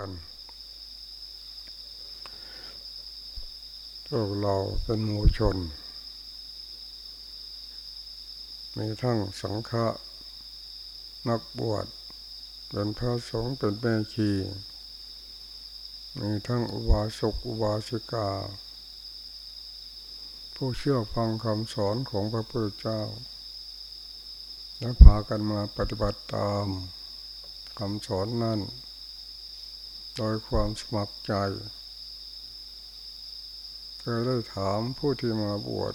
กัน พวกเราเป็นหมู่ชน มีทั้งสังฆะนักบวชเป็นพระสงฆ์เป็นแม่ชีมีทั้งอุบาสกอุบาสิกา ผู้เชื่อฟังคำสอนของพระพุทธเจ้า และพากันมาปฏิบัติตามคำสอนนั้น โดยความสมัครใจเคยได้ถามผู้ที่มาบวช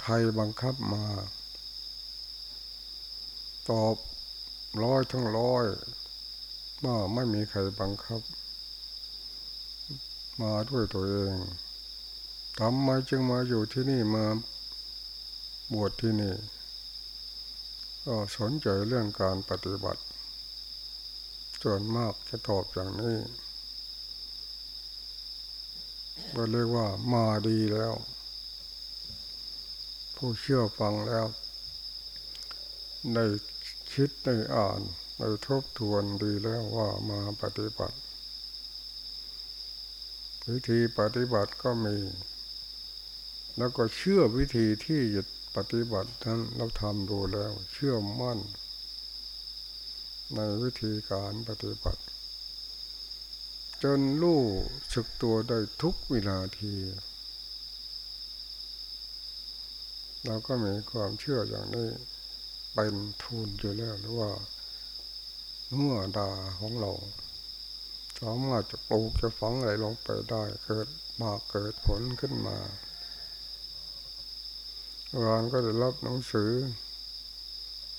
ใครบังคับมา ตอบร้อยทั้งร้อยว่าไม่มีใครบังคับ มาด้วยตัวเองทำไมจึงมาอยู่ที่นี่มาบวชที่นี่ ก็สนใจเรื่องการปฏิบัติ ส่วนมากจะตอบอย่างนี้ก็เรียกว่ามาดีแล้ว ผู้เชื่อฟังแล้วได้คิดได้อ่านได้ทบทวนดีแล้วว่ามาปฏิบัติ วิธีปฏิบัติก็มี แล้วก็เชื่อวิธีที่จะปฏิบัตินั้นเราทำดูแล้ว เชื่อมั่น ในวิธีการปฏิบัติ จนรู้สึกตัวได้ทุกเวลาที เราก็มีความเชื่ออย่างนี้เป็นทุนอยู่แล้วหรือว่าเมื่อดาของเราสามารถจะปลูกจะฝังอะไรลงไปได้เกิดมาเกิดผลขึ้นมาวานก็ได้รับหนังสือ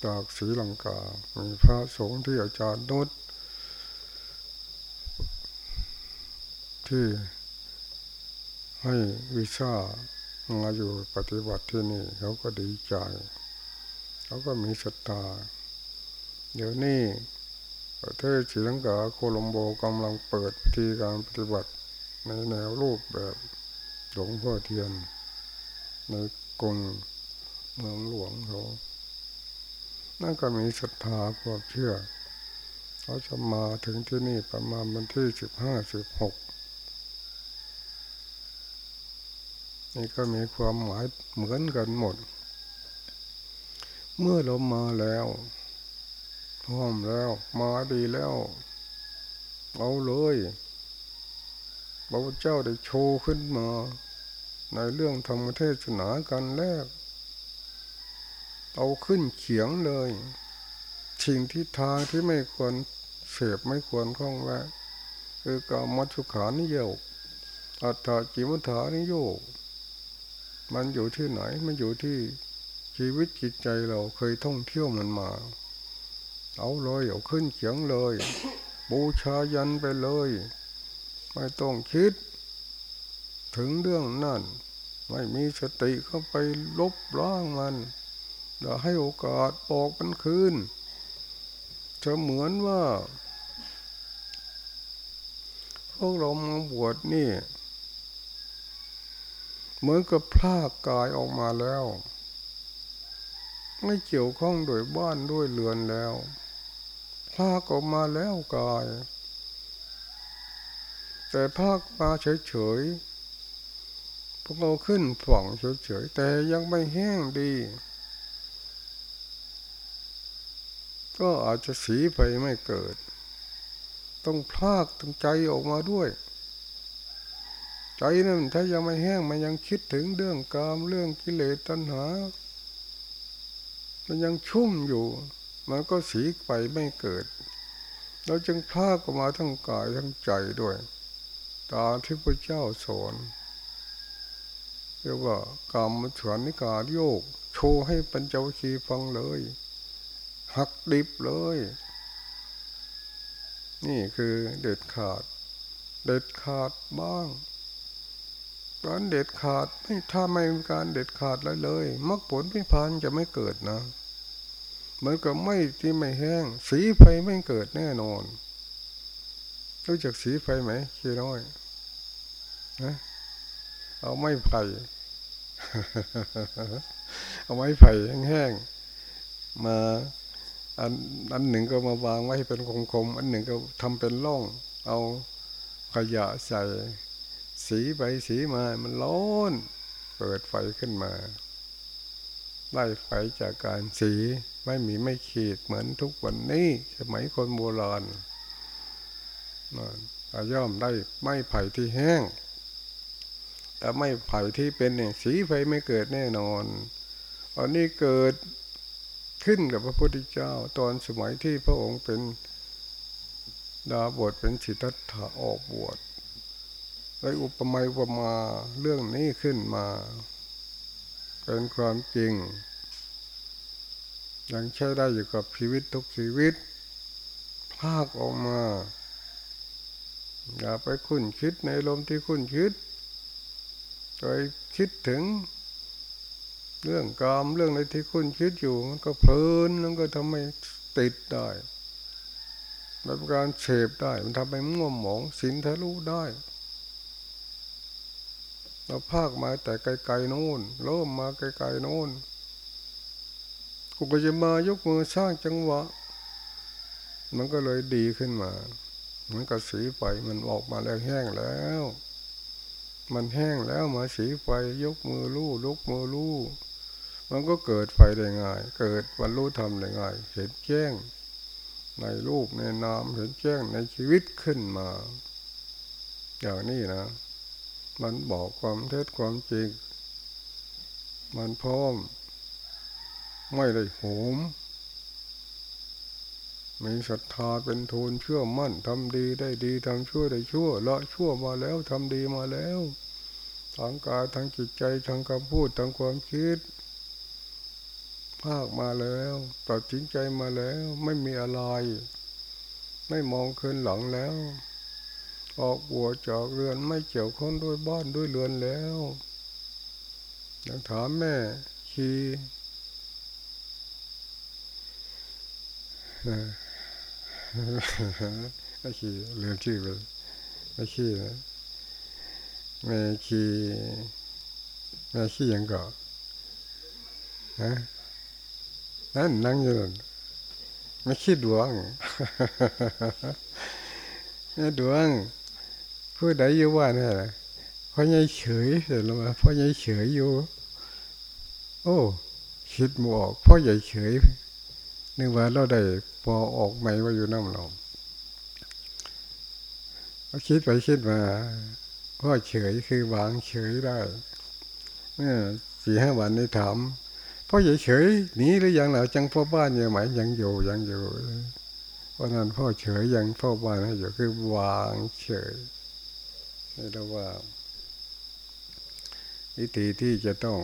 จากศรีลังกา มีพระสงฆ์ที่อาจารย์นุชที่ให้วิชามาอยู่ปฏิบัติที่นี่เขาก็ดีใจ เขาก็มีศรัทธา เดี๋ยวนี้ประเทศศรีลังกาโคลัมโบกำลังเปิดทีการปฏิบัติในแนวรูปแบบหลวงพ่อเทียน ในกรุงเมืองหลวงเขา นั่นก็มีศรัทธาความเชื่อ เขาจะมาถึงที่นี่ประมาณวันที่สิบห้าสิบหกนี่ก็มีความหมายเหมือนกันหมด เมื่อเรามาแล้วพร้อมแล้ว มาดีแล้วเอาเลยพระพุทธเจ้าได้โชว์ขึ้นมา ในเรื่องธรรมเทศนากันแรก เอาขึ้นเขียงเลยสิ่งที่ทางที่ไม่ควรเสพไม่ควรคล้องแวะคือกามัชุขานิโยกอัตถจิมุถานิโยกมันอยู่ที่ไหน มันอยู่ที่ชีวิตจิตใจเราเคยท่องเที่ยวมันมา เอาเลยเอาขึ้นเขียงเลย บูชายันไปเลย ไม่ต้องคิด ถึงเรื่องนั่น ไม่มีสติเข้าไปลบล้างมัน เดี๋ยวให้โอกาสปอกมันคืนจะเหมือนว่า พวกเรามาบวชนี่ เหมือนกับพลากกายออกมาแล้ว ไม่เกี่ยวข้องโดยบ้านด้วยเรือนแล้วพลากออกมาแล้วกาย แต่ภาคมาเฉยๆพวกเราขึ้นฝั่งเฉยๆแต่ยังไม่แห้งดี ก็อาจจะสีไปไม่เกิด ต้องพลากตั้งใจออกมาด้วย ใจนั่นถ้ายังไม่แห้งมันยังคิดถึงเรื่องกามเรื่องกิเลสตัณหา มันยังชุ่มอยู่ มันก็สีไปไม่เกิด เราจึงพาก็มาทั้งกายทั้งใจด้วย ตาที่พระเจ้าสอนเรียกว่ากามมฉวนนิกาโยก โชว์ให้ปัญจวัคคีย์ฟังเลย หักดิบเลย นี่คือเด็ดขาด เด็ดขาดบ้างการเด็ดขาดไม่ถ้าไม่มีการเด็ดขาดอะไรเลยมรรคผลพิพานจะไม่เกิดนะเหมือนกับไม่ที่ไม่แห้ง สีไฟไม่เกิดแน่นอน รู้จักสีไฟไหมคีน้อยนะเอาไม้ไผ่เอาไม้ไผ่แห้งๆมา อันอันหนึ่งก็มาวางไว้เป็นคมๆอันหนึ่งก็ทำเป็นร่อง เอาขยะใส่ สีไปสีมามันร้อนเปิดไฟขึ้นมาไล่ไฟจากการสีไม่มีไม่ขีดเหมือนทุกวันนี้สมัยคนโบราณย่อมได้ไม่ไผ่ที่แห้ง แต่ไม่ไผ่ที่เป็นเนี่ยสีไฟไม่เกิดแน่นอนอันนี้เกิด ขึ้นกับพระพุทธเจ้า ตอนสมัยที่พระองค์เป็นดาบทเป็นสิทธัตถะออกบวชได้อุปมาอุปมาเรื่องนี้ขึ้นมา เป็นความจริง ยังใช้ได้อยู่กับชีวิตทุกชีวิต ภาคออกมา อย่าไปคุ้นคิดในลมที่คุ้นคิดโดยคิดถึง เรื่องกรรมเรื่องอะไรที่คุ้นคิดอยู่ มันก็เพลินมันก็ทำให้ติดได้มันเป็นการเสพได้ มันทำให้ง่วงหมองสินทะลุได้ เราภาคมาแต่ไกลๆโน่นเริ่มมาไกลๆโน่นกูก็จะมายกมือสร้างจังหวะ มันก็เลยดีขึ้นมาเหมือนกับสีไฟมันออกมาแล้วแห้งแล้ว มันแห้งแล้วมาสีไฟยกมือลู่ยกมือลู่ มันก็เกิดไฟได้ง่าย เกิดวันรู้ทำได้ง่าย เห็นแจ้ง ในรูปในนามเห็นแจ้งในชีวิตขึ้นมา อย่างนี้นะ มันบอกความเท็จความจริง มันพร้อม ไม่ได้โหมมีศรัทธาเป็นทูลเชื่อมั่นทำดีได้ดีทำชั่วได้ชั่วละชั่วมาแล้วทำดีมาแล้วทางกายทางจิตใจทางคำพูดทางความคิด ภาคมาแล้วตัดสินใจมาแล้ว ไม่มีอะไร ไม่มองคืนหลังแล้ว ออกบัวจอกเรือนไม่เกี่ยวข้องด้วยบ้านด้วยเรือนแล้วยังถามแม่คีไม่ขี่เรือนชื่อไปไม่ขี่นะแม่ขี่แม่ขี่ยังก่อฮะ นั่นนั่งอยู่ไม่คิดดวงนี่ดวง ผู้ใดอยู่ว่านี่แหละพ่อใหญ่เฉยเสร็จแล้วมาพ่อใหญ่เฉยอยู่ โอ้คิดมออกพ่อใหญ่เฉยนึกว่าเราได้พอออกใหม่ว่าอยู่น้ำเราคิดไปคิดมาพ่อเฉยคือวางเฉยได้เมื่อสี่ห้าวันนี้ถาม พ่อเฉยหนีหรือยังหล่ะจังพ่อบ้านยังไหมยังอยู่ยังอยู่เพราะนั้นพ่อเฉยยังพ่อบ้านให้อยู่คือวางเฉยนี่เราว่า วิธีที่จะต้อง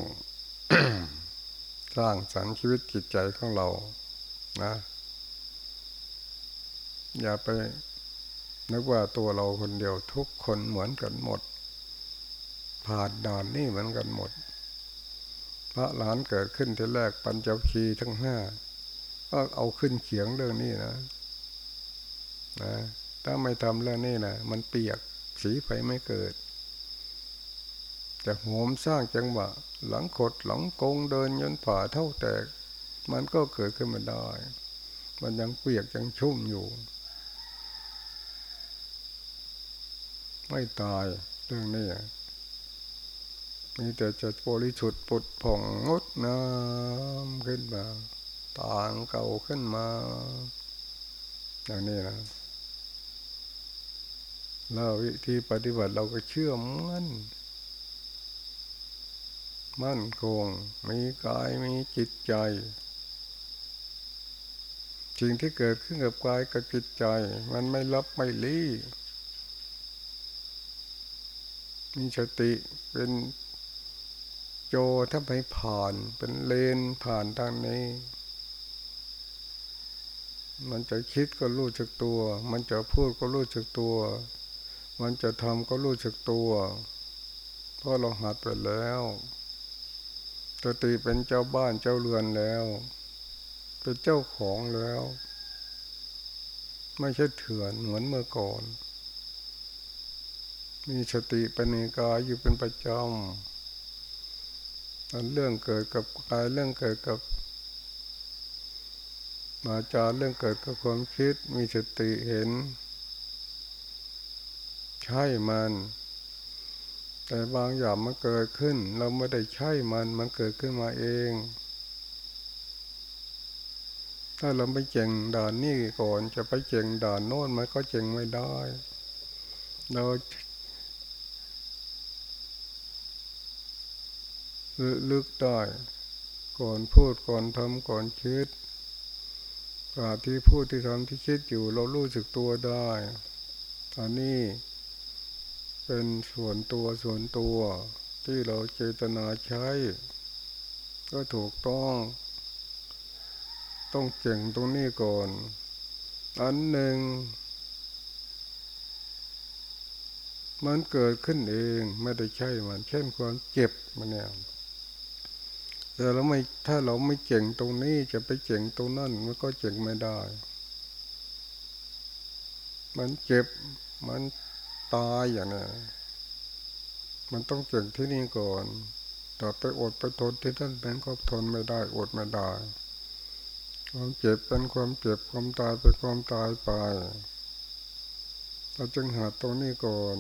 สร้างสรรค์ชีวิตจิตใจของเรา นะ อย่าไปนึกว่าตัวเราคนเดียวทุกคนเหมือนกันหมด ผ่านด่านนี่เหมือนกันหมด ระหลานเกิดขึ้นทีแรกปัญจคีทั้งห้าก็เอาขึ้นเขียงเรื่องนี้นะนะถ้าไม่ทำเรื่องนี้นะมันเปียกสีไฟไม่เกิดจะโหมสร้างจังหวะ หลังขดหลังกงเดินยนผ่าเท่าแตก มันก็เกิดขึ้นมาได้ มันยังเปียกยังชุ่มอยู่ ไม่ตายเรื่องนี้ มีแต่จะบริสุทธิ์ปุดผ่องงดงามขึ้นมา ต่างเก่าขึ้นมา อย่างนี้นะแล้ววิธีปฏิบัติเราก็เชื่อมั่น มั่นคง มีกายมีจิตใจสิ่งที่เกิดขึ้นกับกายกับจิตใจ มันไม่รับไม่ลี้มีสติเป็น โจถ้าไปผ่านเป็นเลนผ่านทางนี้ มันจะคิดก็รู้จักตัว มันจะพูดก็รู้จักตัว มันจะทำก็รู้จักตัว เพราะเราหัดไปแล้วสติเป็นเจ้าบ้านเจ้าเรือนแล้ว เป็นเจ้าของแล้ว ไม่ใช่เถื่อนเหมือนเมื่อก่อน มีสติปัญญกายอยู่เป็นประจำ เรื่องเกิดกับกายเรื่องเกิดกับมาจาเรื่องเกิดกับความคิดมีสติเห็น ใช่มัน แต่บางอย่างมันเกิดขึ้น เราไม่ได้ใช่มันมันเกิดขึ้นมาเอง ถ้าเราไม่เจงด่านนี้ก่อนจะไปเจงด่านโน้นมันก็เจงไม่ได้ เรา ลึกได้ก่อนพูดก่อนทำก่อนคิดกาที่พูดที่ทำที่คิดอยู่เรารู้สึกตัวได้อันนี้เป็นส่วนตัวส่วนตัวที่เราเจตนาใช้ ก็ถูกต้อง ต้องเก่งตรงนี้ก่อน อันหนึ่ง มันเกิดขึ้นเองไม่ได้ใช่มัน เช่นความเจ็บมันเนี่ย แต่เราไม่ถ้าเราไม่เจ๋งตรงนี้จะไปเจ๋งตรงนั้นมันก็เจ๋งไม่ได้ มันเจ็บมันตายอย่างนี้มันต้องเจ๋งที่นี่ก่อนต่อไปอดไปทนที่นั่นเป็นก็ทนไม่ได้อดไม่ได้ความเจ็บเป็นความเจ็บความตายเป็นความตายไปเราจึงหาตรงนี้ก่อน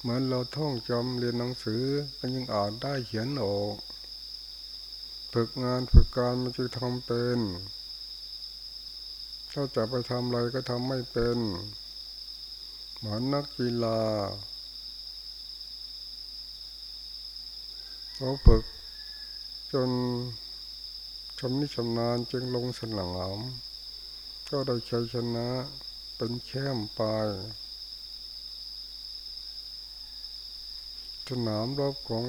เหมือนเราท่องจำเรียนหนังสือก็ยังอ่านได้เขียนออก ฝึกงานฝึกการมันจะทำเป็น ถ้าจะไปทำอะไรก็ทำไม่เป็น เหมือนนักกีฬาเขาฝึกจนชำนิชำนาญจึงลงสนามก็ได้ชัยชนะเป็นแชมป์ไปสนามรอบของ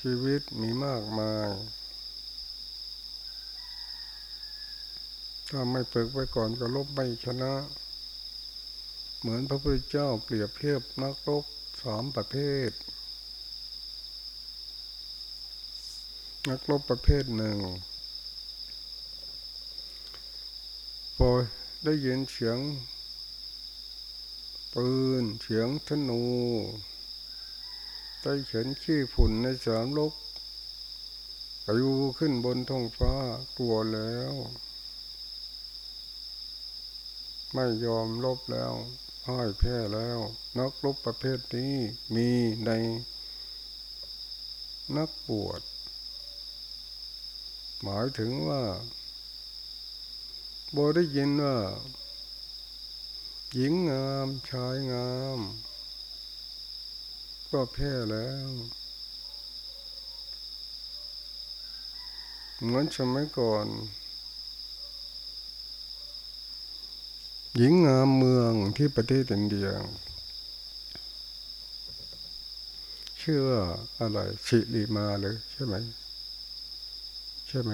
ชีวิตมีมากมาย ถ้าไม่ฝึกไว้ก่อนก็ลบไม่ชนะ เหมือนพระพุทธเจ้าเปรียบเทียบนักรบสามประเภท นักรบประเภทหนึ่งพอได้ยินเสียงปืนเสียงธนู ได้เขียนขี้ฝุ่นในสามลกไปอยู่ขึ้นบนท้องฟ้ากลัวแล้ว ไม่ยอมลบแล้วพ่ายแพ้แล้ว นักลบประเภทนี้มีในนักบวชหมายถึงว่าโบได้ยินว่า หญิงงามชายงาม ก็แพ้แล้ว เหมือนสมัยก่อน หญิงงามเมืองที่ประเทศอินเดียชื่อว่าอะไรสิริมาเลยใช่ไหมใช่ไหม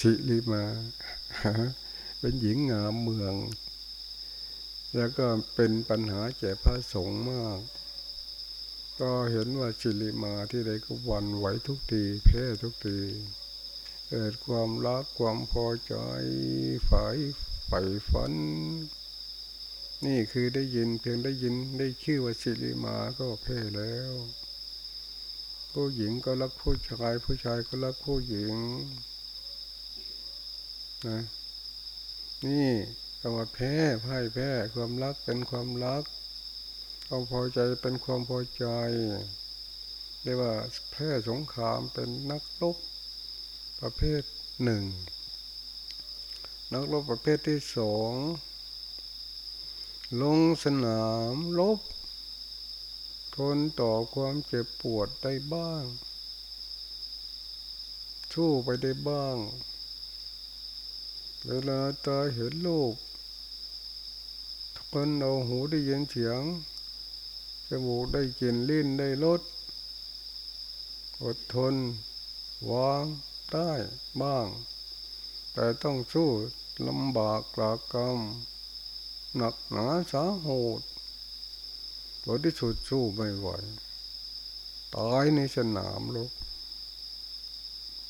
สิริมา เป็นหญิงงามเมือง แล้วก็เป็นปัญหาแก่พระสงฆ์มาก ก็เห็นว่าจิลิมาที่ใดก็วันไหวทุกทีแพ้ทุกทีเกิดความรักความพอใจฝ่ายใฝ่ฝัน นี่คือได้ยินเพียงได้ยินได้ชื่อว่าจิลิมาก็แพ้แล้ว ผู้หญิงก็รักผู้ชายผู้ชายก็รักผู้หญิงนะนี่คำว่าแพ้พ่ายแพ้ความรักเป็นความรัก ความพอใจเป็นความพอใจเรียกว่าแพ้สงครามเป็นนักรบประเภทหนึ่ง นักรบประเภทที่สองลงสนามรบทนต่อความเจ็บปวดได้บ้างสู้ไปได้บ้าง เวลาตาเห็นลูกคนเอาหูได้ยินเสียง จมูกได้กินลิ้นได้รสอดทนวางได้บ้าง แต่ต้องสู้ลำบากกลากรรมหนักหนาสาหัสผลที่สุดสู้ไม่ไหวตายในสนามลบ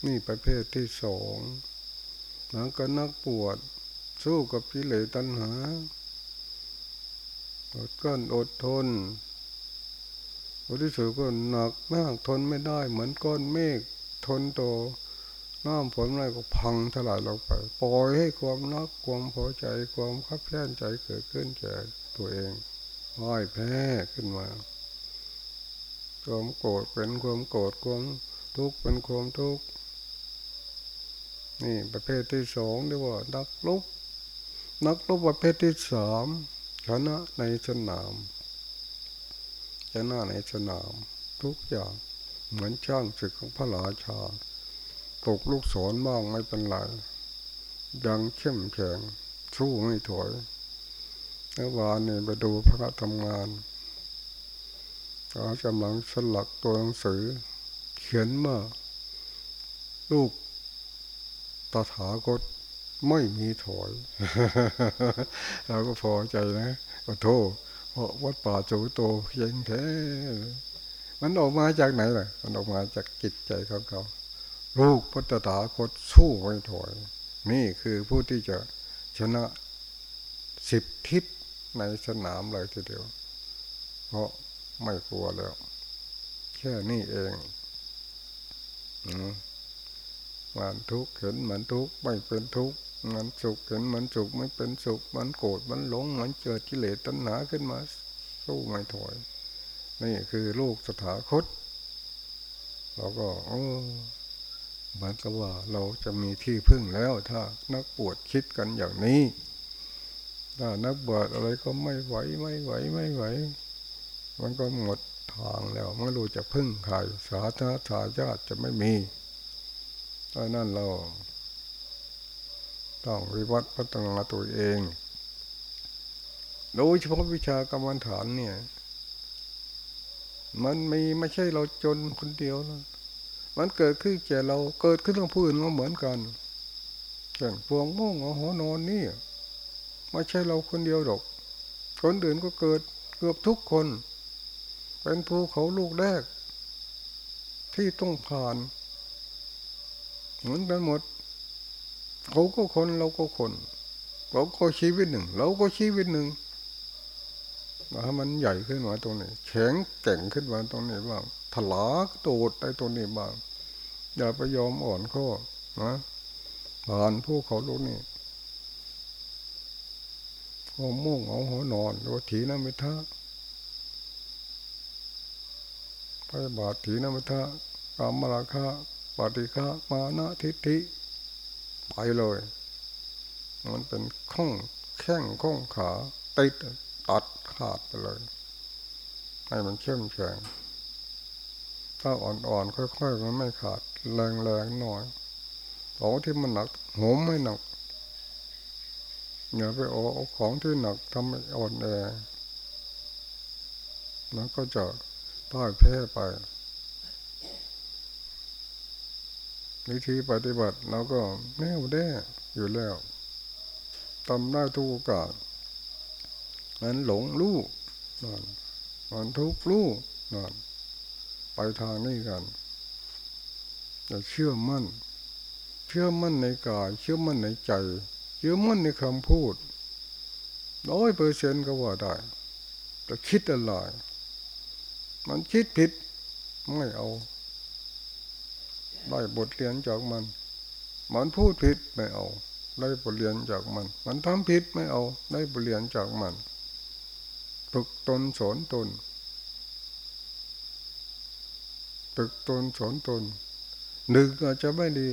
นี่ประเภทที่สองหลังก็นักปวด สู้กับกิเลสตัณหาอดกั้นอดทน ผลที่สุดก็หนักมากทนไม่ได้ เหมือนก้อนเมฆทนต่อน้ำฝนอะไรก็พังทลายลงไปปล่อยให้ความนักความพอใจความขับแค้นใจเกิดขึ้นแก่ตัวเองว่ายแพ้ขึ้นมาความโกรธเป็นความโกรธความทุกข์เป็นความทุกข์นี่ประเภทที่สองเรียกว่านักลุกนักรบประเภทที่สามชนะในสนาม ชนะในสนาม ทุกอย่างเหมือนช่างศึกของพระราชาตกลูกศรบ้างไม่เป็นไรยังเข้มแข็งสู้ไม่ถอยเมื่อวานนี่ไปดูพระทำงานเขากำลังสลักตัวหนังสือ เขียนมาลูกตถาคตไม่มีถอยเราก็พอใจนะก็โทษ ราะวัดป่าจูโตเพียงแท้มันออกมาจากไหนล่ะ มันออกมาจากจิตใจของเขา ลูกพุทธถาคตสู้ไม่ถอย นี่คือผู้ที่จะชนะสิบทิศในสนามเลยทีเดียว เพราะไม่กลัวแล้ว แค่นี้เองมันทุกข์เห็นมันทุกข์ไม่เป็นทุกข์ มันสุขเห็นมันสุขไม่เป็นสุข มันโกรธมันหลงมันเกิดกิเลสตัณหาขึ้นมา สู้ไม่ถอย นี่คือลูกสถาคตเราก็เหมือนกับว่าเราจะมีที่พึ่งแล้วถ้านักปวดคิดกันอย่างนี้ถ้านักบวชอะไรก็ไม่ไหวไม่ไหวไม่ไหว มันก็หมดทางแล้วไม่รู้จะพึ่งใครสาธารณชาญาติจะไม่มีเพราะนั้นเรา ต้องวิวัฒน์พัฒนาตัวเอง โดยเฉพาะวิชากรรมฐานเนี่ย มันมีไม่ใช่เราจนคนเดียวนะมันเกิดขึ้นแก่เราเกิดขึ้นกับผู้อื่นก็เหมือนกันเช่นพวงม่วงหัวนอนนี่ไม่ใช่เราคนเดียวหรอก คนอื่นก็เกิดเกือบทุกคน เป็นภูเขาลูกแรก ที่ต้องผ่านเหมือนกันหมด เขาก็คนเราก็คนเขาก็ชีวิตหนึ่ง เราก็ชีวิตหนึ่งมามันใหญ่ขึ้นมาตรงนี้แข็งแก่งขึ้นมาตรงนี้บ้างถลาโดดในตรงนี้บ้างอย่าไปยอมอ่อนข้อนะผ่านผู้เขาลูกนี่หัวมุ่งเอาหัวนอนหรือถีนมิทะไปบาดถีนมิทะกามราคะปฏิฆะมานะทิฏฐิ ไปเลย มันเป็นข้องแข้งข้องขาติดตัดขาดไปเลย ให้มันเข้มแข็งถ้าอ่อนๆค่อยๆมันไม่ขาดแรงๆหน่อยของที่มันหนักหมไม่หนักอย่าไปเอาของที่หนักทำให้อ่อนแอมันก็จะต้อยแพ้ไป วิธีปฏิบัติเราก็แน่วแน่อยู่แล้วทำได้ทุกโอกาสมันหลงรู้นั่นมันทุกข์รู้นั่นไปทางนี้กันจะเชื่อมั่น เชื่อมั่นในกาย เชื่อมั่นในใจ เชื่อมั่นในคำพูดร้อยเปอร์เซนต์ก็ว่าได้แต่คิดอะไรมันคิดผิดไม่เอา ได้บทเรียนจากมัน มันพูดผิดไม่เอา ได้บทเรียนจากมัน มันทำผิดไม่เอา ได้บทเรียนจากมัน ฝึกตนสอนตน ฝึกตนสอนตน หนึ่งอาจจะไม่ดี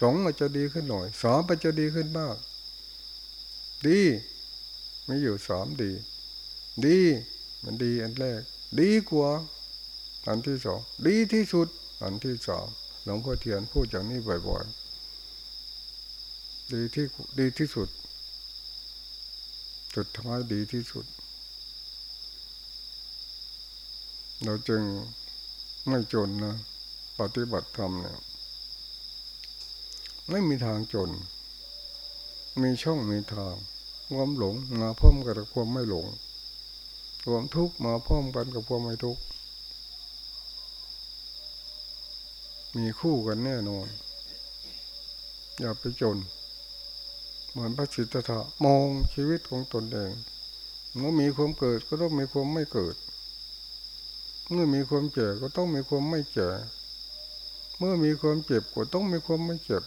สองอาจจะดีขึ้นหน่อย สามอาจจะดีขึ้นมาก ดีไม่อยู่สามดี ดีมันดีอันแรก ดีกว่าอันที่สอง ดีที่สุด อันที่สาม ลวงพ่อเทียนพูดอย่างนี้บ่อยๆ ดีที่ดีที่สุด สุดท้ายดีที่สุด เราจึงไม่จนนะปฏิบัติธรรมเนี่ยไม่มีทางจน มีช่องมีทางความหลงมาพร้อมกับความไม่หลง ความทุกข์มาพร้อมกันกับความไม่ทุกข์ มีคู่กันแน่นอน อย่าไปจน เหมือนพระสิทธัตถะมองชีวิตของตนเองเมื่อมีความเกิดก็ต้องมีความไม่เกิด เมื่อมีความแก่ก็ต้องมีความไม่แก่เมื่อมีความเจ็บก็ต้องมีความไม่เจ็บ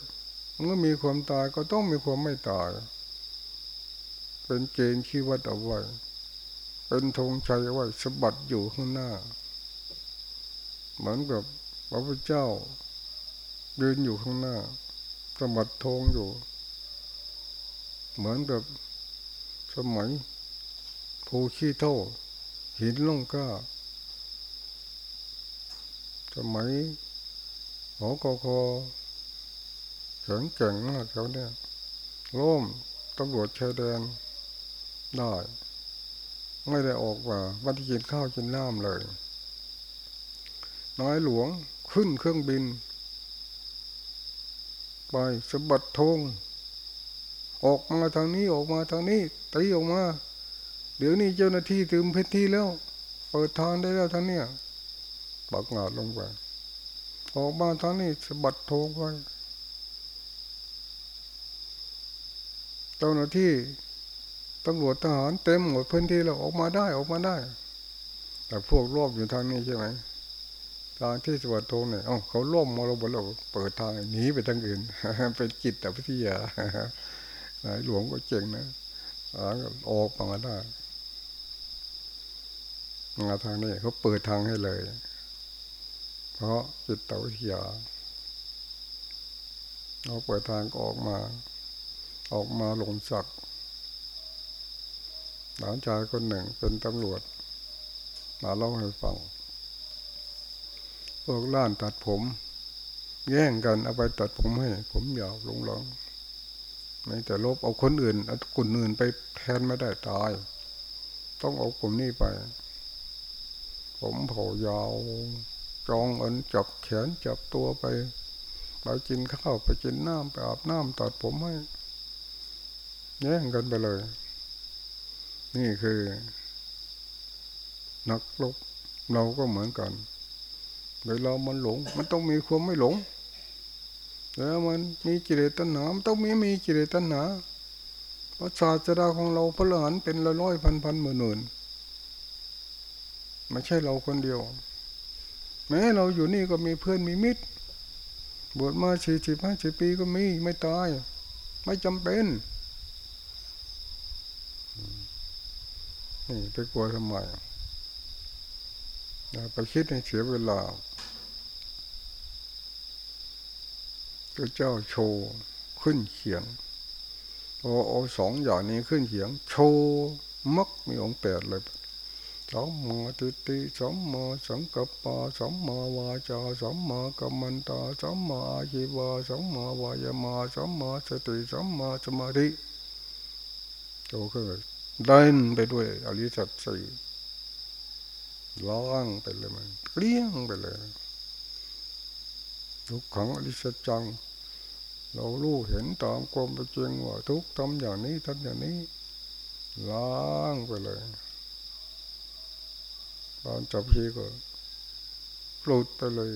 เมื่อมีความตายก็ต้องมีความไม่ตาย เป็นเกณฑ์ขี้วัดเอาไว้ เป็นธงชัยเอาไว้สะบัดอยู่ข้างหน้า เหมือนกับ พระพุทธเจ้ายืนอยู่ข้างหน้าสะบัดธงอยู่ เหมือนกับสมัยภูขี้เท่า หินล่องก้า สมัยหอกอคอแข็งแกร่งมากเขาเนี่ยร่มตำรวจชายแดนได้ ไม่ได้ออกมาวันที่กินข้าวกินน้ำเลย น้อยหลวง ขึ้นเครื่องบิน ไปสะบัดธงออกมาทางนี้ออกมาทางนี้ตีออกมา เดี๋ยวนี้เจ้าหน้าที่ตืมพื้นที่แล้ว เปิดทางได้แล้วทางเนี้ยปักงาดลงไปออกมาทางนี้สะบัดธงไปเจ้าหน้าที่ตำรวจทหารเต็มหมดพื้นที่แล้วออกมาได้ออกมาได้ แต่พวกรอบอยู่ทางนี้ใช่ไหม ทางที่สวดิ์ธงเนี่ยอ๋อเขาล่มมาเราบนเราเปิดทางหนีไปทางอื่น เป็นจิตแต่พิทยาหลวงก็เจ๋งนะออกมาได้มาทางนี้เขาเปิดทางให้เลย เพราะจิตตวิทยาเราเปิดทางก็ออกมา ออกมาหลงสักดิ์หลานชายคนหนึ่งเป็นตำรวจมาเล่าให้ฟัง วกล้านตัดผม แย่งกันเอาไปตัดผมให้ ผมยาวลงหลงไม่แต่ลบเอาคนอื่นเอาคนอื่นไปแทนไม่ได้ตาย ต้องเอากลุ่มนี้ไป ผมเผายาวจองอันจับแขนจับตัวไปไปกินข้าวไปกินน้ำไปอาบน้ำตัดผมให้แย่งกันไปเลย นี่คือ นักลบเราก็เหมือนกัน เวลามันหลง มันต้องมีความไม่หลงแล้วมันมีกิเลสตัณหามันต้องมีมีกิเลสตัณหาพระศาสดาของเราพระหลานเป็นละร้อยพันพันหมื่นหมื่นไม่ใช่เราคนเดียว แม้เราอยู่นี่ก็มีเพื่อนมีมิตร บวชมาสี่สิบห้าสิบปีก็มีไม่ตาย ไม่จำเป็นนี่ไปกลัวทำไมไปคิดให้เสียเวลา ระเจ้าโชว์ขึ้นเขียงพอเอสองอย่างนี้ขึ้นเขียง โชว์มักมีองแปดเลยสมมาติติสมมาสังกัปปะสมมาวาจาสมมากัมมันตาสมมาอาชีวาสมมาวายามาสมมาสติสมมาสมาธิโตขึ้นเดินไปด้วยอริสัตสี่ล้างไปเลยมันเลี้ยงไปเลยทุกขังอริสัจจัง เรารู้เห็นตามความเป็นจริงว่าทุกทำอย่างนี้ทำอย่างนี้ล้างไปเลยตอนจบชีก็ปลุดไปเลย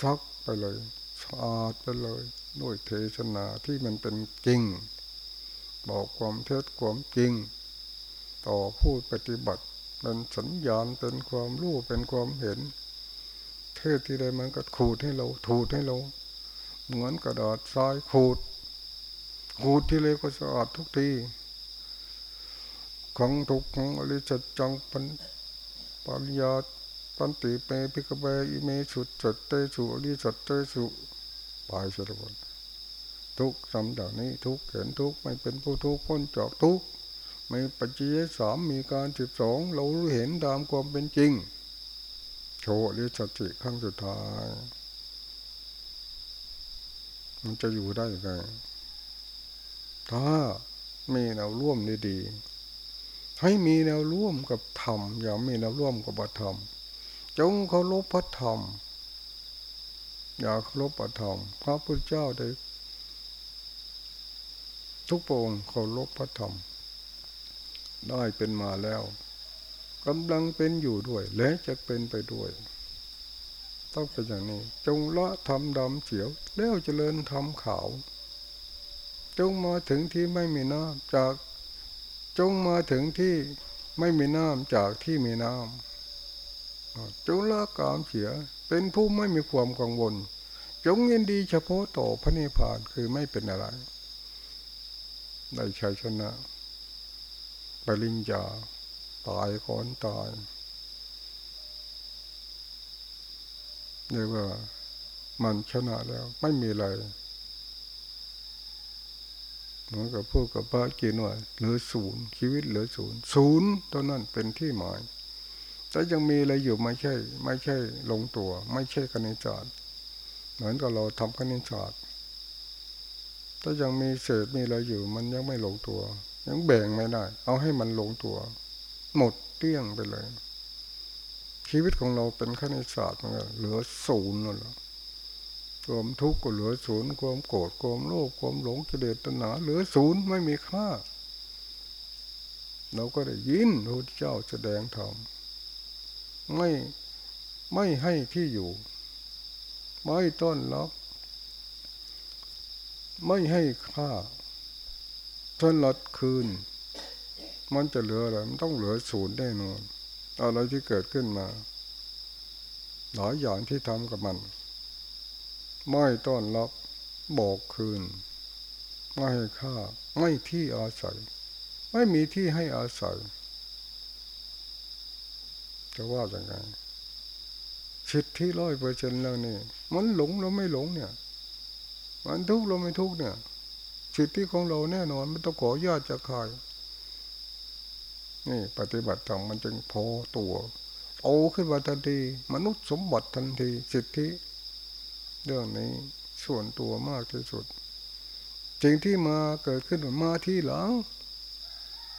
ซักไปเลยสะอาดไปเลยด้วยเทศนาที่มันเป็นจริง บอกความเท็จความจริง ต่อผู้ปฏิบัติเป็นสัญญาณเป็นความรู้เป็นความเห็น เทศที่ใดมันก็ขูดให้เราถูดให้เรา เหมือนกระดาษทรายขูด ขูดที่เลยก็สะอาดทุกทีของทุกของอริจจังปัญปัญญาปันติเปพิกเบอิเมสุดจัตเตสุอริจัตเตสุปายสุดบนทุกสำจานี้ทุกเห็นทุกไม่เป็นผู้ทุกพ้นจากทุกไม่ปัจจัยสามมีการสิบสองเรารู้เห็นตามความเป็นจริง โชว์หรือสติขั้งสุดท้าย มันจะอยู่ได้ยังไงถ้ามีแนวร่วมดีๆให้มีแนวร่วมกับธรรมอย่ามีแนวร่วมกับธรรม จงเคารพพระธรรม อย่าเคารพพรธรรมพระพุทธเจ้าได้ทุกปองเคารพพระธรรม ได้เป็นมาแล้วกำลังเป็นอยู่ด้วย และจะเป็นไปด้วย ต้องเป็นอย่างนี้ จงละทำดำเฉียวแล้วเจริญทำขาว จงมาถึงที่ไม่มีน้ำจากจงมาถึงที่ไม่มีน้ำจากที่มีน้ำจงละกามเสีย เป็นผู้ไม่มีความกังวล จงยินดีเฉพาะต่อพระนิพพานคือไม่เป็นอะไรได้ชัยชนะ ปริญญาตายก่อนตาย เรียกว่ามันชนะแล้ว ไม่มีอะไรเหมือนกับพูดกับพระกี่หน่อยเหลือศูนย์ชีวิตเหลือศูนย์ศูนย์ตอนนั้นเป็นที่หมายแต่ยังมีอะไรอยู่ไม่ใช่ ไม่ใช่ลงตัว ไม่ใช่คณิตศาสตร์เหมือนกับเราทำคณิตศาสตร์ถ้ายังมีเศษมีอะไรอยู่ มันยังไม่ลงตัว ยังแบ่งไม่ได้ เอาให้มันลงตัว หมดเตี้ยงไปเลย ชีวิตของเราเป็นคณิตศาสตร์มันเหลือศูนย์นั่นแหละความทุกข์ก็เหลือศูนย์ความโกรธความโลภความหลงกิเลสตัณหาเหลือศูนย์ไม่มีค่า เราก็ได้ยินพระเจ้าแสดงธรรมไม่ไม่ให้ที่อยู่ ไม่ต้อนรับไม่ให้ค่าทนลัดคืน มันจะเหลืออะไรมันต้องเหลือศูนย์แน่นอน อะไรที่เกิดขึ้นมา หลายอย่างที่ทำกับมัน ไม่ต้อนรับบอกคืน ไม่ให้ค่า ไม่ที่อาศัย ไม่มีที่ให้อาศัย จะว่าอย่างไงสิทธิร้อยเปอร์เซ็นต์แล้วนี่มันหลงเราไม่หลงเนี่ย มันทุกข์เราไม่ทุกข์เนี่ย สิทธิของเราแน่นอนไม่ต้องขอญาติจากใคร นี่ปฏิบัติธรรมมันจึงพอตัวเอาขึ้นมาทันที มนุษย์สมบัติทันทีสิทธิ เรื่องนี้ส่วนตัวมากที่สุดสิ่งที่มาเกิดขึ้นมาที่หลัง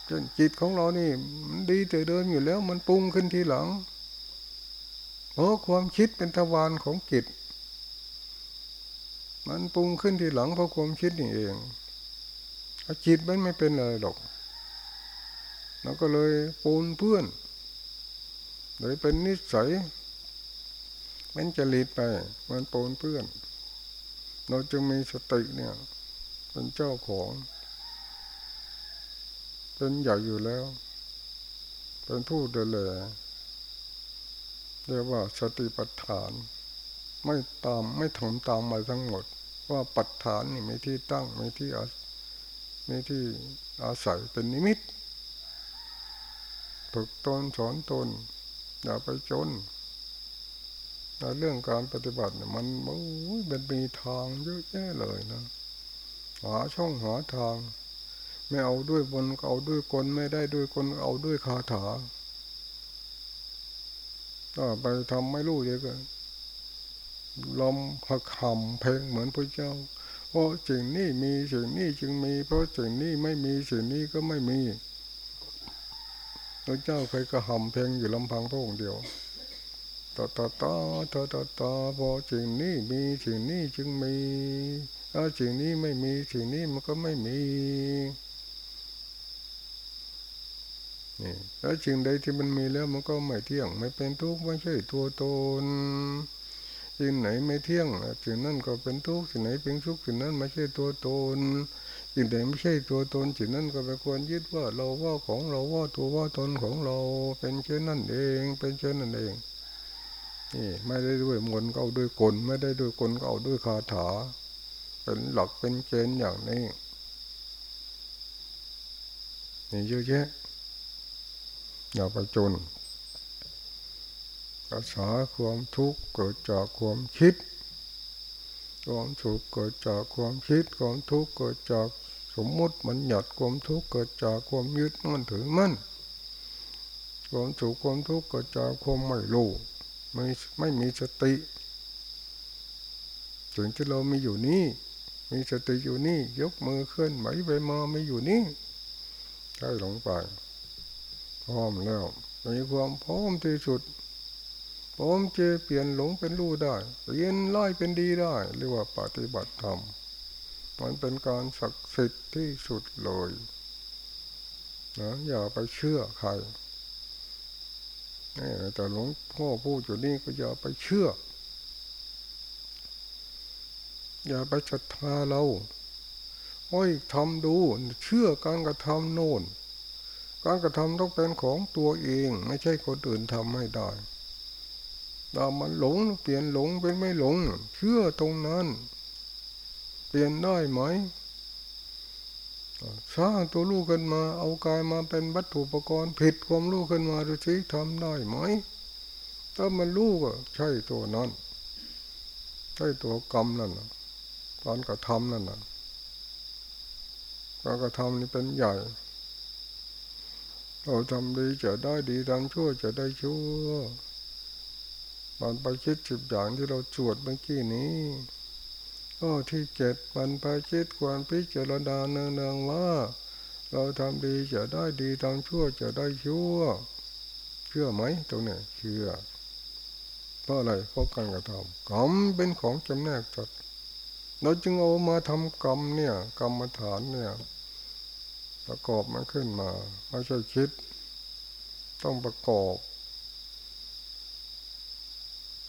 จนจิตของเรานี่ มันดีแต่เดินอยู่แล้ว มันปรุงขึ้นทีหลังเพราะความคิดเป็นทวารของจิต มันปรุงขึ้นทีหลังเพราะความคิดนี่เองจิตมันไม่เป็นอะไรหรอก แล้วก็เลยปูนเพื่อนเลยเป็นนิสัยมันจะลีดไปมันปูนเพื่อน เราจึงมีสติเนี่ย เป็นเจ้าของ เป็นใหญ่อยู่แล้ว เป็นผู้เดลเรียกว่าสติปัฏฐาน ไม่ตามไม่ถมตามมาทั้งหมด ว่าปัฏฐานนี่ไมีที่ตั้งไมีที่อามีที่อาศัยเป็นนิมิต ฝึกตนสอนตน อย่าไปจนเรื่องการปฏิบัติมันมันมีทางเยอะแยะเลยนะหาช่องหาทาง ไม่เอาด้วยบนเอาด้วยกลไม่ได้ด้วยกลเอาด้วยคาถาก็ไปทำไม่รู้เยอะกันลมพักคำเพลงเหมือนพระเจ้าเพราะสิ่งนี้มีสิ่งนี้จึงมี เพราะสิ่งนี้ไม่มีสิ่งนี้ก็ไม่มี พระเจ้าเคยกระหำเพลงอยู่ลำพังพระองค์เดียวต่อต่อต่อต่อต่อต่อพอสิ่งนี้มีสิ่งนี้จึงมีถ้าสิ่งนี้ไม่มีสิ่งนี้มันก็ไม่มีนี่แล้วสิ่งใดที่มันมีแล้วมันก็ไม่เที่ยง ไม่เป็นทุกข์ไม่ใช่ตัวตนสิ่งไหนไม่เที่ยงสิ่งนั้นก็เป็นทุกข์สิ่งไหนเป็นทุกข์สิ่งนั้นไม่ใช่ตัวตน สิ่งใดไม่ใช่ตัวตนสิ่งนั้นก็ไปควรยึดว่าเราว่าของเราว่าตัวว่าตนของเราเป็นเช่นนั้นเอง เป็นเช่นนั้นเองนี่ไม่ได้ด้วยมนก็เอาด้วยกลไม่ได้ด้วยกลก็เอาด้วยคาถา เป็นหลักเป็นเกณฑ์อย่างนี้นี่เยอะแยะอย่าไปจนรักษาความทุกข์เกิดจากความคิด ความสุขเกิดจากความคิดความทุกข์เกิดจากสมมุติมันหยัดความทุกข์เกิดจากความยึดมั่นถือมั่นความสุขความทุกข์เกิดจากความไม่รู้ไม่ไม่มีสติถึงที่เรามีอยู่นี่ มีสติอยู่นี่ ยกมือเคลื่อนไหวไปมาไม่อยู่นี่ใช่หลงไปพร้อมแล้วมีความพร้อมที่สุด พร้อมจะเปลี่ยนหลงเป็นรู้ได้เปลี่ยนร้ายเป็นดีได้เรียกว่าปฏิบัติธรรมมันเป็นการศักดิ์สิทธิ์ที่สุดเลยนะอย่าไปเชื่อใครแต่หลวงพ่อพูดอยู่นี่ก็อย่าไปเชื่อ อย่าไปศรัทธาเราโอ้ยทำดู เชื่อการกระทำโน่น การกระทำต้องเป็นของตัวเอง ไม่ใช่คนอื่นทำให้ได้ ถ้ามันหลง เปลี่ยนหลงเป็นไม่หลง เชื่อตรงนั้น เปลี่ยนได้ไหมสร้างตัวลูกขึ้นมา เอากายมาเป็นวัตถุอุปกรณ์ผิดความรู้ขึ้นมาดูสิทำได้ไหมถ้ามันรู้ก็ใช่ตัวนั้นใช่ตัวกรรมนั่นตอนกระทำนั่นนะการกระทำนี่เป็นใหญ่ เราทำดีจะได้ดีทำชั่วจะได้ชั่ว มันไปคิดสิบอย่างที่เราจวดเมื่อกี้นี้ก็ที่เจ็ดมันไปคิดควรพิจารณาเนืองๆว่า เราทำดีจะได้ดีทำชั่วจะได้ชั่ว เชื่อไหมตรงนี้เชื่อเพราะอะไรเพราะการกระทำกรรมเป็นของจำแนกจัดเราจึงเอามาทำกรรมเนี่ยกรรมฐานเนี่ยประกอบมันขึ้นมาไม่ใช่คิด ต้องประกอบ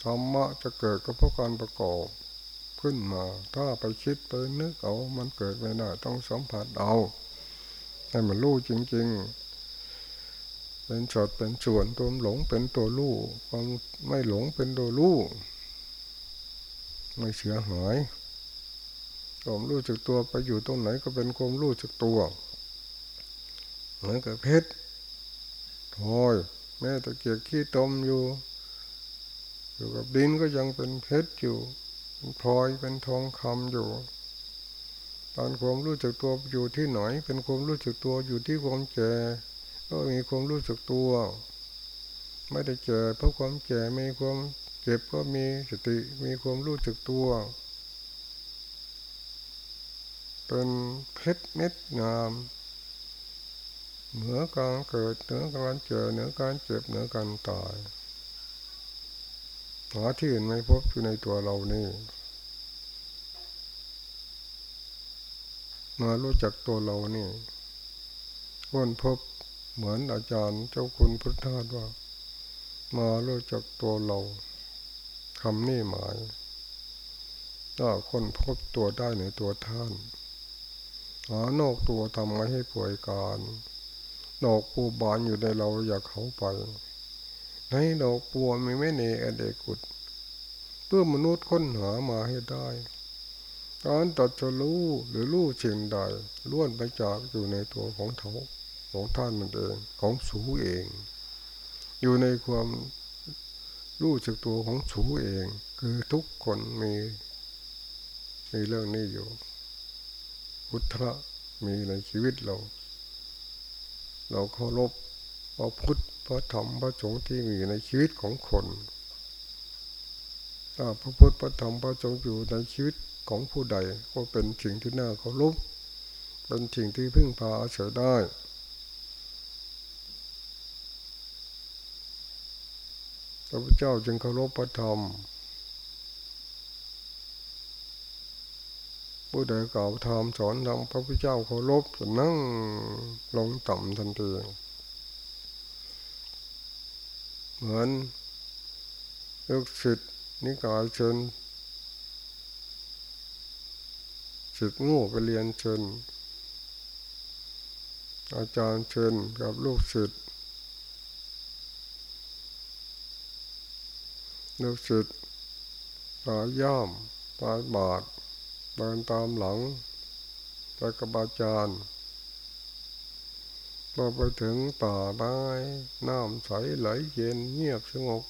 ธรรมะจะเกิดก็เพราะการประกอบขึ้นมา ถ้าไปคิดไปนึกเอามันเกิดไม่ได้ต้องสัมผัสเอาให้มันรู้จริง ๆ เป็นสดเป็นส่วนตัวหลงเป็นตัวรู้ความไม่หลงเป็นตัวรู้ไม่เสียหายความรู้จักตัวไปอยู่ตรงไหนก็เป็นความรู้จักตัวเหมือนกับเพชรทอยแม้ตะเกียกขี้ตมอยู่ อยู่กับดินก็ยังเป็นเพชรอยู่พลอยเป็นทองคำอยู่ ตอนความรู้จักตัวอยู่ที่ไหน เป็นความรู้จักตัวอยู่ที่ความแก่ก็มีความรู้จักตัว ไม่ได้เจอเพราะความแก่มีความเจ็บก็มีสติมีความรู้จักตัวเป็นเพชรเม็ดงามเหนือการเกิดเหนือการเจอเหนือการเจ็บเหนือการตาย หาที่อื่นไม่พบอยู่ในตัวเรานี่ มารู้จักตัวเรานี่ค้นพบเหมือนอาจารย์เจ้าคุณพุทธาว่า มารู้จักตัวเราคำนี้หมายถ้าคนพบตัวได้ในตัวท่านหานอกตัวทำไมให้ป่วยการดอกปูบานอยู่ในเราอยากเขาไป ในดอกปัวมีไม่เนอเดกุดเพื่อมนุษย์ค้นหามาให้ได้การตัดจะรู้หรือรู้เชิงใดล้วนไปจากอยู่ในตัวของเขาของท่านนั่นเองของสูเอง อยู่ในความรู้จักตัวของสูเอง คือทุกคนมีมีเรื่องนี้อยู่พุทธะมีในชีวิตเรา เราเคารพพระพุทธพระธรรมพระสงฆ์ที่มีในชีวิตของคนถ้าพระพุทธพระธรรมพระสงฆ์อยู่ในชีวิตของผู้ใดก็เป็นสิ่งที่น่าเคารพเป็นสิ่งที่พึ่งพาอาศัยได้พระพุทธเจ้าจึงเคารพพระธรรมผู้ใดกล่าวธรรมสอนธรรมพระพุทธเจ้าเคารพจะนั่งลงต่ำทันที เหมือนลูกศิษย์นิกายชิญศิษย์งูไปเรียนเชิญอาจารย์เชิญกับลูกศิษย์ลูกศิษย์ตาย่อมตาบาดเดินตามหลังไปกับอาจารย์ พอไปถึงป่าไม้น้ำใสไหลเย็นเงียบสงบ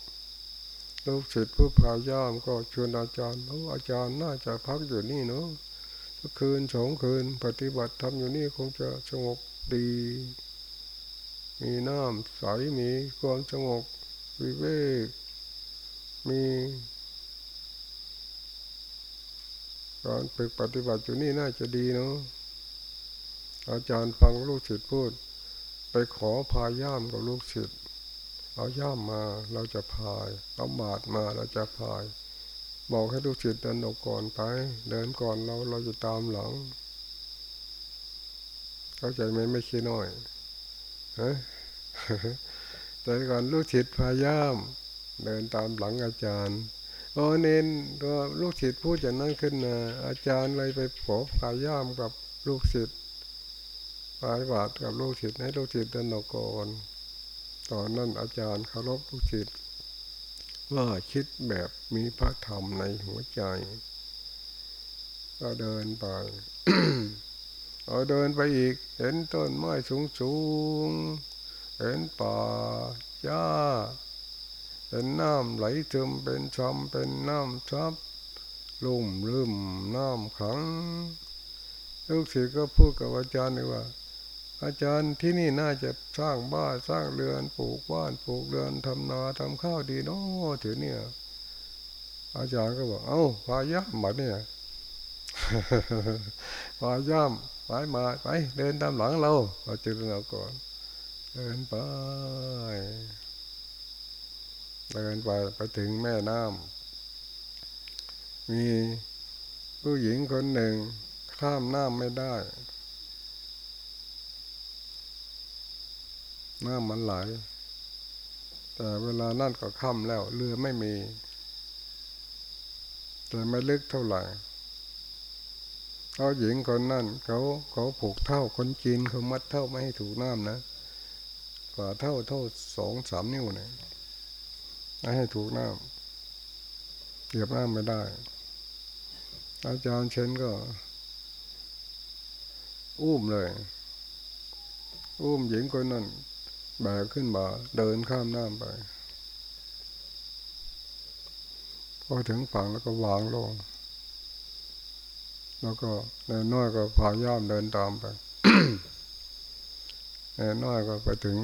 ลูกศิษย์ผู้พายามก็ชวนอาจารย์อาจารย์น่าจะพักอยู่นี่เนาะคืนสองคืนปฏิบัติทำอยู่นี่คงจะสงบดี มีน้ำใสมีความสงบวิเวกมีการฝึกปฏิบัติอยู่นี่น่าจะดีเนาะอาจารย์ฟังลูกศิษย์พูด ไปขอพาย่ามกับลูกศิษย์เอาย่ามมาเราจะพายเอาบาดมาเราจะพาย บอกให้ลูกศิษย์เดินออกก่อนไป เดินก่อนเราเราจะตามหลัง เข้าใจไหมไม่คิดน้อยฮะแต่ก่อนลูกศิษย์พาย่าม เดินตามหลังอาจารย์พอเน้นก็ลูกศิษย์พูดอย่างนั้นขึ้นนะอาจารย์เลยไปขอพาย่ามกับลูกศิษย์ ปายบาทกับลูกศิษย์ให้ลูกศิษย์เดินออกก่อนตอนนั้นอาจารย์เคารพลูกศิษย์ว่าคิดแบบมีพระธรรมในหัวใจ ก็เดินไปเอาเดินไปอีก เห็นต้นไม้สูงสูงเห็นป่าหญ้าเห็นน้ำไหลซึมเป็นชำเป็นน้ำซับลุ่มลืมน้ำขังลูกศิษย์ก็พูดกับอาจารย์ว่า อาจารย์ที่นี่น่าจะสร้างบ้านสร้างเรือนปลูกบ้านปลูกเรือนทำนาทำข้าวดีเนาะถือเนี่ย อาจารย์ก็บอก เอ้าพาย่ำมาเนี่ยพาย่ำไปมาไปเดินตามหลังเราเราเจอเราก่อน เดินไปเดินไปไปถึงแม่น้ำมีผู้หญิงคนหนึ่งข้ามน้ำไม่ได้ น้ำมันไหล แต่เวลานั่นก็ค่ำแล้วเรือไม่มี แต่ไม่ลึกเท่าไหร่เขาหญิงคนนั่นเขาเขาผูกเท่าคนจีนเขามัดเท่าไม่ให้ถูกน้ำนะกว่าเท่าเท่าสองสามนิ้วเนี่ยไม่ให้ถูกน้ำเหยียบน้ำไม่ได้ อาจารย์เชนก็ อุ้มเลย อุ้มหญิงคนนั้น แบกขึ้นมา เดินข้ามน้ำไป พอถึงฝั่งแล้วก็วางลง แล้วก็ในน้อยก็พาย่ามเดินตามไปในน้อยก็ไปถึง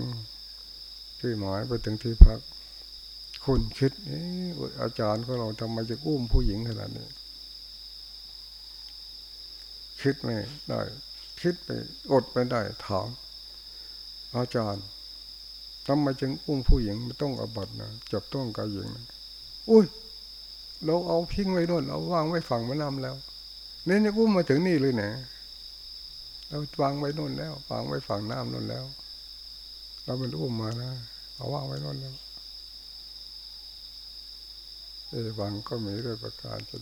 ที่หมายไปถึงที่พัก คุณคิดอาจารย์ของเราทำไมจะอุ้มผู้หญิงขนาดนี้ คิดไม่ได้ คิดไปอดไม่ได้ถามอาจารย์ ทำไมจึงอุ้มผู้หญิงไม่ต้องอบัตนะจับต้องกับหญิงนะอุ้ย เราเอาพิ้งไว้ด้วยเราวางไว้ฝั่งแม่น้ำแล้วนี่นี่อุ้มมาถึงนี่เลยเนี่ยเราวางไว้นู่นแล้ววางไว้ฝั่งน้ำนู่นแล้ว เราเป็นอุ้มมานะเอาวางไว้นู่นแล้วเอวังก็มีด้วยประการจะ